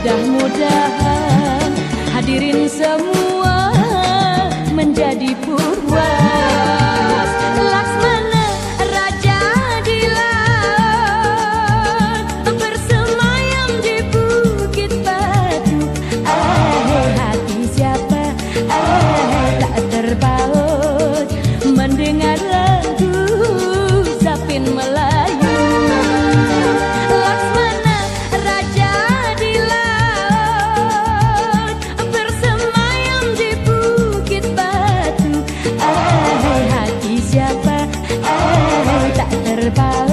Mudah-mudahan hadirin semua menjadi puas el.